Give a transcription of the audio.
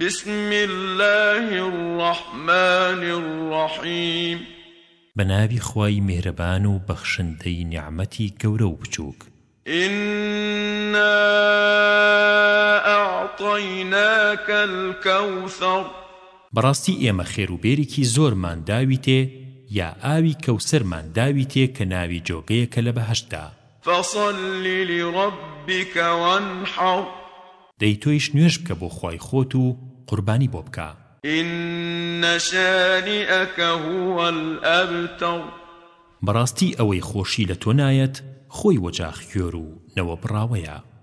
بسم الله الرحمن الرحيم بنابي خواي مهربان وبخشنتي نعمتي كورو بچوك إنا أعطيناك الكوثر براستي ئێمە خێروبێرێکی زۆرمان داوی تێ یا ئاوی کەوسەرمان داوی تێ کە ناوی جۆگەیەکە لە بەهشتا فصل لربك وانحر دەی تۆیش نوێش بکە بۆ خی خۆت و قوربانی بۆ بکە إن شانئك هو الأبتر براستي أوي خوشي لتونايت خوي وجاخ يورو نو براويا